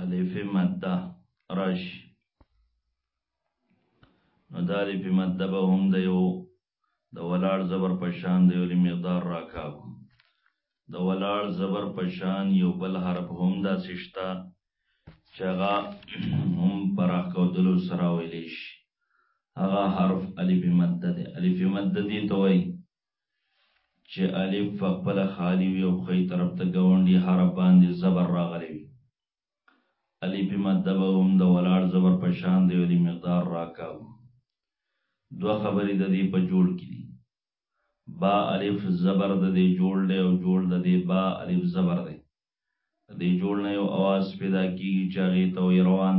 الف مده رش نو دا الف مده به هم د یو د ولاړ زبر په شان د یو مقدار راکاږو د ولاړ زبر په شان یو بل حرف هم دا سشتا چې هغه هم پراخ کودلو سره ویلی شي هغه حرف الف مده دی الف مده دی ته وایي چې الف په خپله خالي وي او ښۍ طرف ته ګاونډي حرف باندې زبر راغلی وي. الف مده به هم د ولاړ زبر په شان دی ولې مقدار راکاږو. دوه خبرې د دې په جوړ کې دي. با الف زبر د دې جوړ دی او جوړ د دې با الف زبر دی. د دې جوړ نه یو اواز پیدا کېږي چې هغې ته وایي روان.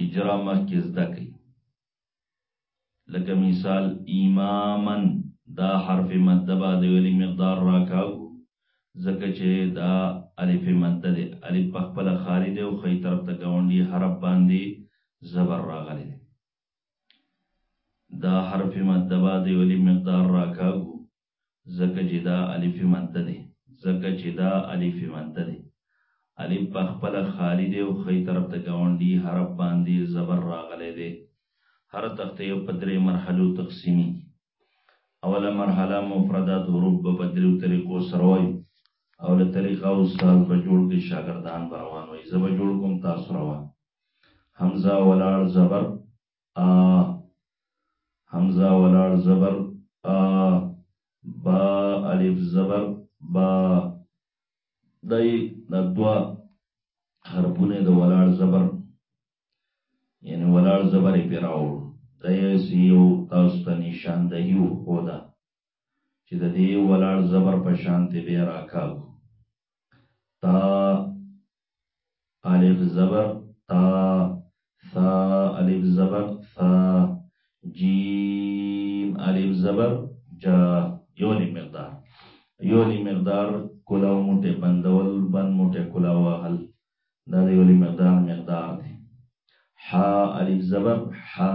اجرا مخکې زده کوي لکه مثال امامن دا حرف مده به د ویلي مقدار راکاو ځکه چې دا الف مده دی الف په خپل خاري دی او خې طرف ته گاونډي حرف باندې زبر راغلی دی دا حرف مده به د ویلي مقدار راکاو ځکه چې دا الف منته دی ځکه چې دا الف منته دی الف په خپل خالی دی او خی طرف ته گاونډي حرف باندې زبر راغلی دی هر تخته یو په درې مرحلو تقسیمي اوله مرحله مفردات حروف په درې طریقو سره وایي او له طریقه استاد به جوړ کې شاګردان به روان وي زه به جوړ کوم تاسو روان حمزه ولاړ زبر آ همزه ولاړ زبر آ با الف زبر با دای د دوا حرفونه د ولاړ زبر یعنی ولاړ زبر پیراو دای سی یو تاسو ته نشاندهی وو خدا چې د دې ولاړ زبر په شان ته به راکاږو تا الف زبر تا ثا الف زبر ثا جیم الف زبر جا یو نیم مقدار یو نیم مقدار کلاو موټه بندول بند موټه کلاو اهل دا د یو نیم مقدار مقدار دی حا الف زبر حا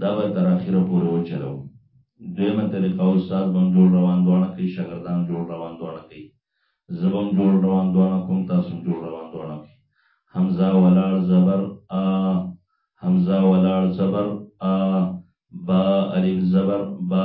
دا به تر اخره پورې وچلو دویمه طریقه استاد بم جوړ روان دوانه کوي شاګردان جوړ روان دوانه کوي زبم جوړ روان دوانه کوم تاسو جوړ روان دوانه کوي حمزه ولاړ زبر ا حمزه ولاړ زبر ا با الف زبر با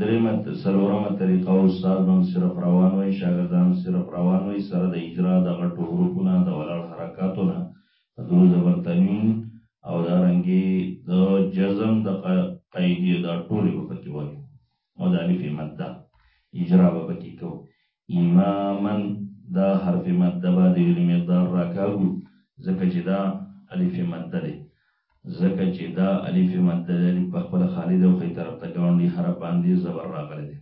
دريمه څلورمه طريقه استاد هم صرف روان وای شاګردان هم صرف روان وای سره د اجرا د غټو حروفو نه د ولاړ حرکاتو نه د درو زبر تنوين او دارنګه د جزم د قاعدې دا ټولې به پکې وايو مدالف مده اجرا به پکې کوو امامن دا حرف مد به د یونی مقدار راکاږو ځکه چې دا الف مد ده ځکه چې دا الف مد ده الف په خپل خالی ده او خې طرف ته ګاونډي حرف باندې زبر راغلی دی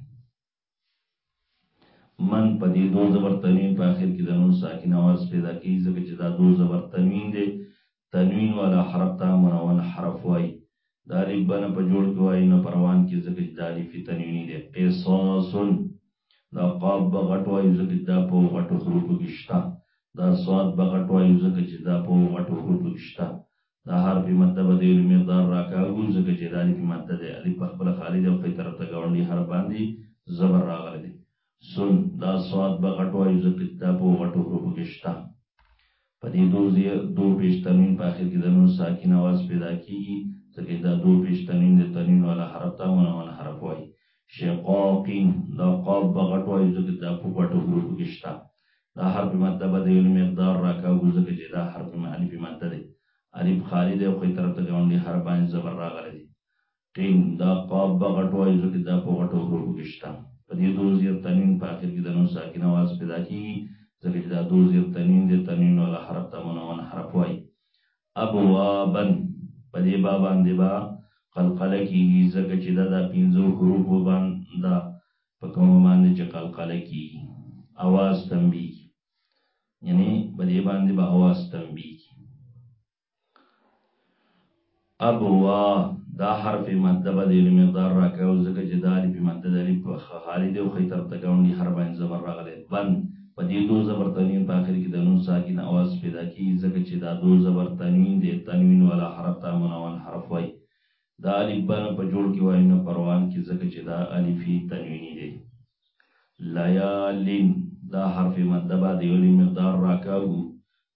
من په دې دو زبر تنوین په اخر کې د نون ساکن आवाज پیدا کوي ځکه چې دا دو زبر تنوین دی تنوین والا حرف ته منون حرف وایي. د الف به نه په جوړ کې وایي نه په روان کې ځکه چې دا الف یې تنویني دی. قصاص، دا قاف به غټ وایو ځکه چې دا په غټو حروفو کې شته. دا صاد به غټ وایو ځکه چې دا په غټو حروفو کې شته. دا حرف مد به د یو مقدار راکاږو ځکه چې دا الف مد دی. الف پخپله خالي دی او ښۍ طرف ته ګاونډي حرف باندې زبر راغلی دی. ص دا صاد به غټ وایو ځکه چې دا په غټو حروفو کې شته په دې دو زی دو پیش تنوین په اخر کې د نون ساکن اواز پیدا کیږي ځکه دا دو پیش تنوین د تنوین والا حرف ته منون حرف وایي شقاقین دا قاب به غټ وایو ځکه دا په غټو حروفو کې شته دا حرف ماده به د یو مقدار راکاږو ځکه چې دا حرف الف ماده دی الف خالي دی او خې طرف ته ګاونډي حرف باندې زبر راغلی دی ټیم دا قاب به غټو ایزو کې دا په غټو ګروپو کې شته په دې دوه زیر تنوین په اخر کې د نون ساکن اواز پیدا کیږي ځکه چې دا دوه زیر تنوین دی تنوین والا حرف ته منون حرف وایي ابوابن په دې با باندې با قلقله کیږي ځکه چې دا د پنځو حروفو باندې دا په کوم باندې چې قلقله کیږي اواز تنبیه یعنی په دې باندې به اواز تنبیه ابوا دا حرف ماده به د علم مقدار راکړي او ځکه چې دا الف ماده د الف په خالي دی او خې طرف ته ګاونډي حرف باندې زبر راغلی بند په دې دو زبر تنوین په آخر کې د نون ساکن اواز پیدا کیږي ځکه چې دا دو زبر تنوین دی تنوین والا حرف ته منون حرف وایي دا الف بنه په جوړ کې وایي نه پروان کې ځکه چې دا الفی تنوینی دی لیالین دا حرف مده بعد یو لیم مقدار راکاږو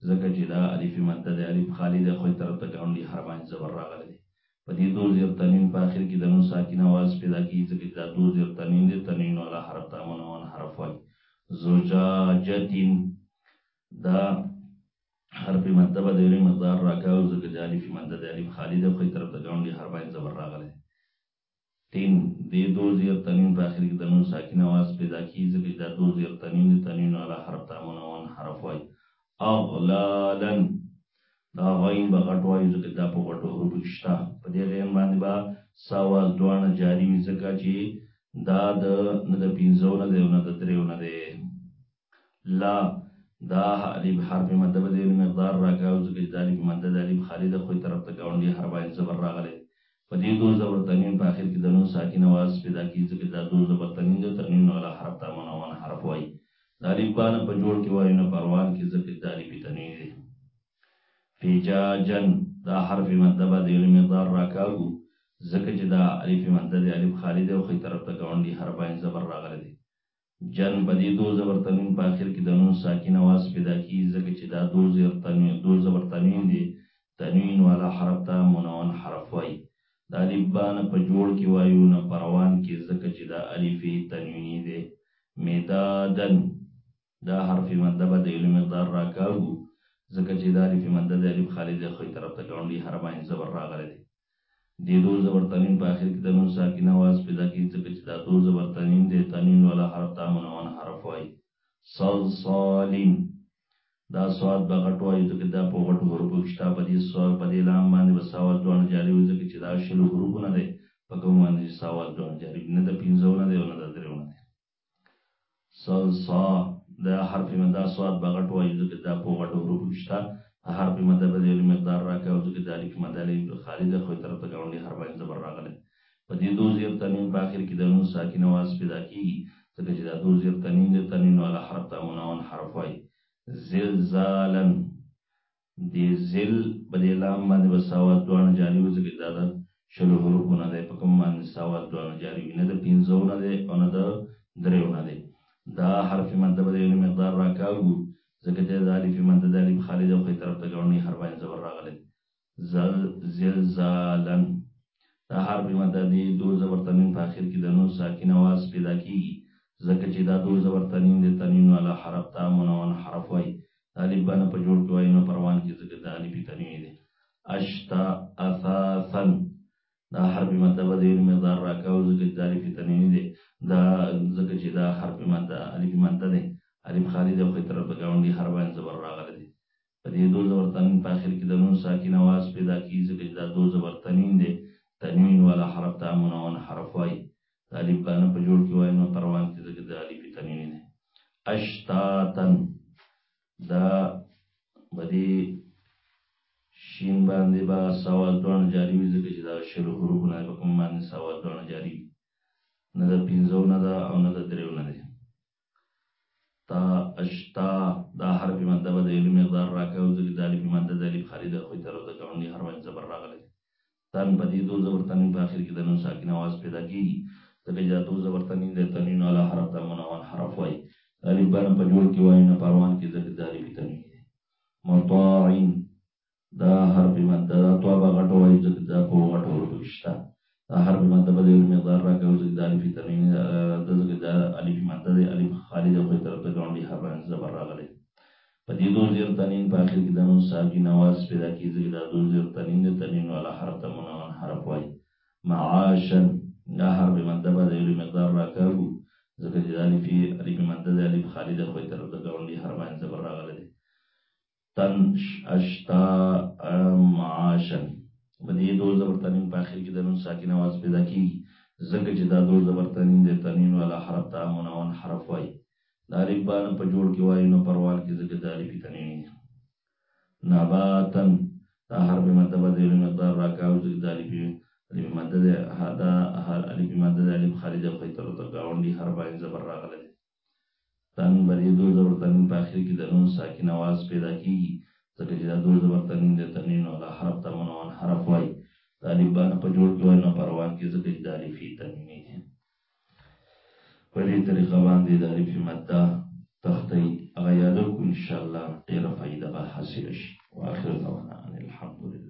ځکه چې دا الف مده د الف خالی د خو طرف ته ګاونډي حرفان زبر راغلی دی په دې دو زیر تنوین په اخر کې د نون ساکن आवाज پیدا کیږي ځکه چې دا دو زیر تنوین دی تنوین والا حرف ته منون حرف وایي زجاجتین دا حرف مده به د یو مقدار راکاږو ځکه چې الف مده د الف خالی د خو طرف ته ګاونډي حرفان زبر راغلی تین، دې دو زېر تنوین په اخر کې د نون ساکن اواز پېدا کېږي، ځکه چې دا دو زېر تنوین دی، تنوین والا حرف ته منون حرف وايي. اغلالا، دا غین به غټ وایو، ځکه چې دا په غټو حروفو کې شته، په دې غین باندې به څه اواز دواړه جاري وي، ځکه چې دا د نه د پنځو نه دی او نه د درېو نه دی. لا دا الف حرف مده به دې مقدار راکاو ځکه چې دا الف مده د الف خالي ده خوی طرف ته ګاونډي حرف باندې زبر راغلی په دې دو زبر تنوین په اخر کې د نون ساکن اواز پیدا کیږي ځکه دا دو زبر تنوین ده تنوین والا حرف ته امن امن حرف وایي د الف با نه په جوړ کې وایو نه پروان کې ځکه دا الف تنوین دی فجاجن دا حرف مده به د مقدار راکاو ځکه چې دا الف مده د الف خالي ده خوی طرف ته ګاونډي حرف باندې زبر راغلی دی جن په دې دو زبر تنوین په اخر کې د نون ساکن اواز پیدا کیږي ځکه چې دا دو زیر تنوین دو زبر تنوین دی تنوین والا حرف ته منون حرف وایي د الف با نه په جوړ کې وایو نه په روان کې ځکه چې دا الف تنوینی دی مدادن دا حرف مده به د یو مقدار راکاږو ځکه چې دا الف مده د الف خالد خوی طرف ته ګاونډي حرف باندې زبر راغلی دی دې دور زبر تنوین په اخر کې د نون ساکنه اواز پیدا کوي ځکه چې دا دور زبر تنوین دی، تنوین والا حرف ته منون حرف وايي. صلصال دا صاد به غټ وایو ځکه چې دا په غټو حروفو کې شته، په دې ص په دې لام باندې به سا اواز دواړه جاري وي ځکه چې دا شلو حروفو نه دی په کومو باندې چې سا اواز دواړه جاري وي، نه د پنځو نه دی او نه د دریو نه دی. سل صا د حرف مدا سواد بغټ وایو ځکه دا په غټو حروف کې شته حرف مدا به یو مقدار راکې او ځکه د الف مدا لې خالي ده خو تر ته ګاونډي حرف باندې زبر راغله په دې دو زیر تنوین په اخر کې د نون ساکن आवाज پیدا کیږي ځکه چې دا دو زیر تنوین د تنوین ولا حرف ته منون حرف وایي زلزالن دې ذل په دې لام باندې به ساوات دواړه جاري وي ځکه دا د شلو حروفو نه دی په کوم باندې ساوات دواړه جاري وي نه د پنځو نه دی او نه د دریو نه دی دا حرف مده به د یو مقدار راکاږو ځکه دی د الف مده د الف خالي دی خو یې طرف ته ګاونډي حرف باندې زبر راغلی دی زل زلزالا دا حرف مده دی دو زبر تنوین په اخر کې د نون ساکن اواز پیدا کیږي ځکه چې دا دو زبر تنوین دی تنوین والا حرف ته منون حرف وایي د الف با نه په جوړ کې وایو نه پروان کې ځکه د الف تنوین دی اشتا اساسا دا حرف ماده به د یو مقدار راکاو ځکه د الف تنوین دی دا ځکه چې دا حرف ماده الف ماده دی الف خالي دی خو طرف ته ګاونډي حرف باندې زبر راغلی دی په دې دو زبر تنوین په اخر کې د نون ساکن اواز پیدا کیږي ځکه دا دو زبر تنوین دی تنوین والا حرف ته منون حرف وایي د الف ګانه په جوړ کې وای نو پروان کې ځکه د الف تنوین دی اشتاتن دا بدی شین باندې با سوال دوان جاری وي ځکه چې دا شلو حروف نه په کوم باندې سوال دوان جاری نه د پنځو نه دا او نه د دریو نه دی تا اشتا دا حرف ماده به د یو مقدار راکې او ځکه د الف ماده د الف خالي د خوې تر د ګاونډي هر وخت زبر راغلی تن په دې دو زبر تنوین په اخر کې د نون ساکن اواز پیدا کیږي ځکه چې دا دو زبر تنوین د تنوین علا حرف د منون حرف وایي الف بنه په جوړ کې وایي نه پروان کې ځکه د الف تنوین دی مطاعن دا حرف مد ده دا طوا به غټه وایو ځکه دا په غټه حروفو کې شته دا حرف مد به د یو مقدار راکوي ځکه دا الف تنوین ده ځکه دا الف مد ده الف خالي ده خو یې طرف ته ګاونډي حرف باندې زبر راغلی په دې دو زیر تنین په اخر کې د نون ساکن اواز پیدا کېږي ځکه دا دو زیر تنین دی تنین والا حرف ته منون حرف وایي معاشا دا حرف مد به د یو مقدار راکوي ځکه چې دا الف الف مد ده الف خالي ده خو یې طرف ته ګاونډي حرف باندې زبر راغلی دی تن اشتا معاشن په دې دور زبر تنین په اخر کې د نون ساکن आवाज پیدا کیږي ځکه چې دا دور زبر تنین د تنین ولا حرف ته منون حرف وای دا الف بان په جوړ کې وای نو پروال کې ځکه د الف تنین دي نباتن دا حرف مد به د مقدار راکاو ځکه د الف الف مد ده هدا هر الف مد ده الف خارج او خیتر ته گاونډي حرف عین زبر راغله تن به دې دو زبر تنوین په اخر کې د نون ساکن اواز پیدا کیږي ځکه چې دا دو زبر تنوین د تنوین او لا حرف ته منون حرف وایي د الف با نه په جوړ کې وایي نو په روان کې ځکه چې دا الفي تنویني دی په دې طریقه باندې د الف مده تختی هغه یاده کو ان شاء الله ډیره فائدہ به حاصل شي واخر دعوانا ان الحمد لله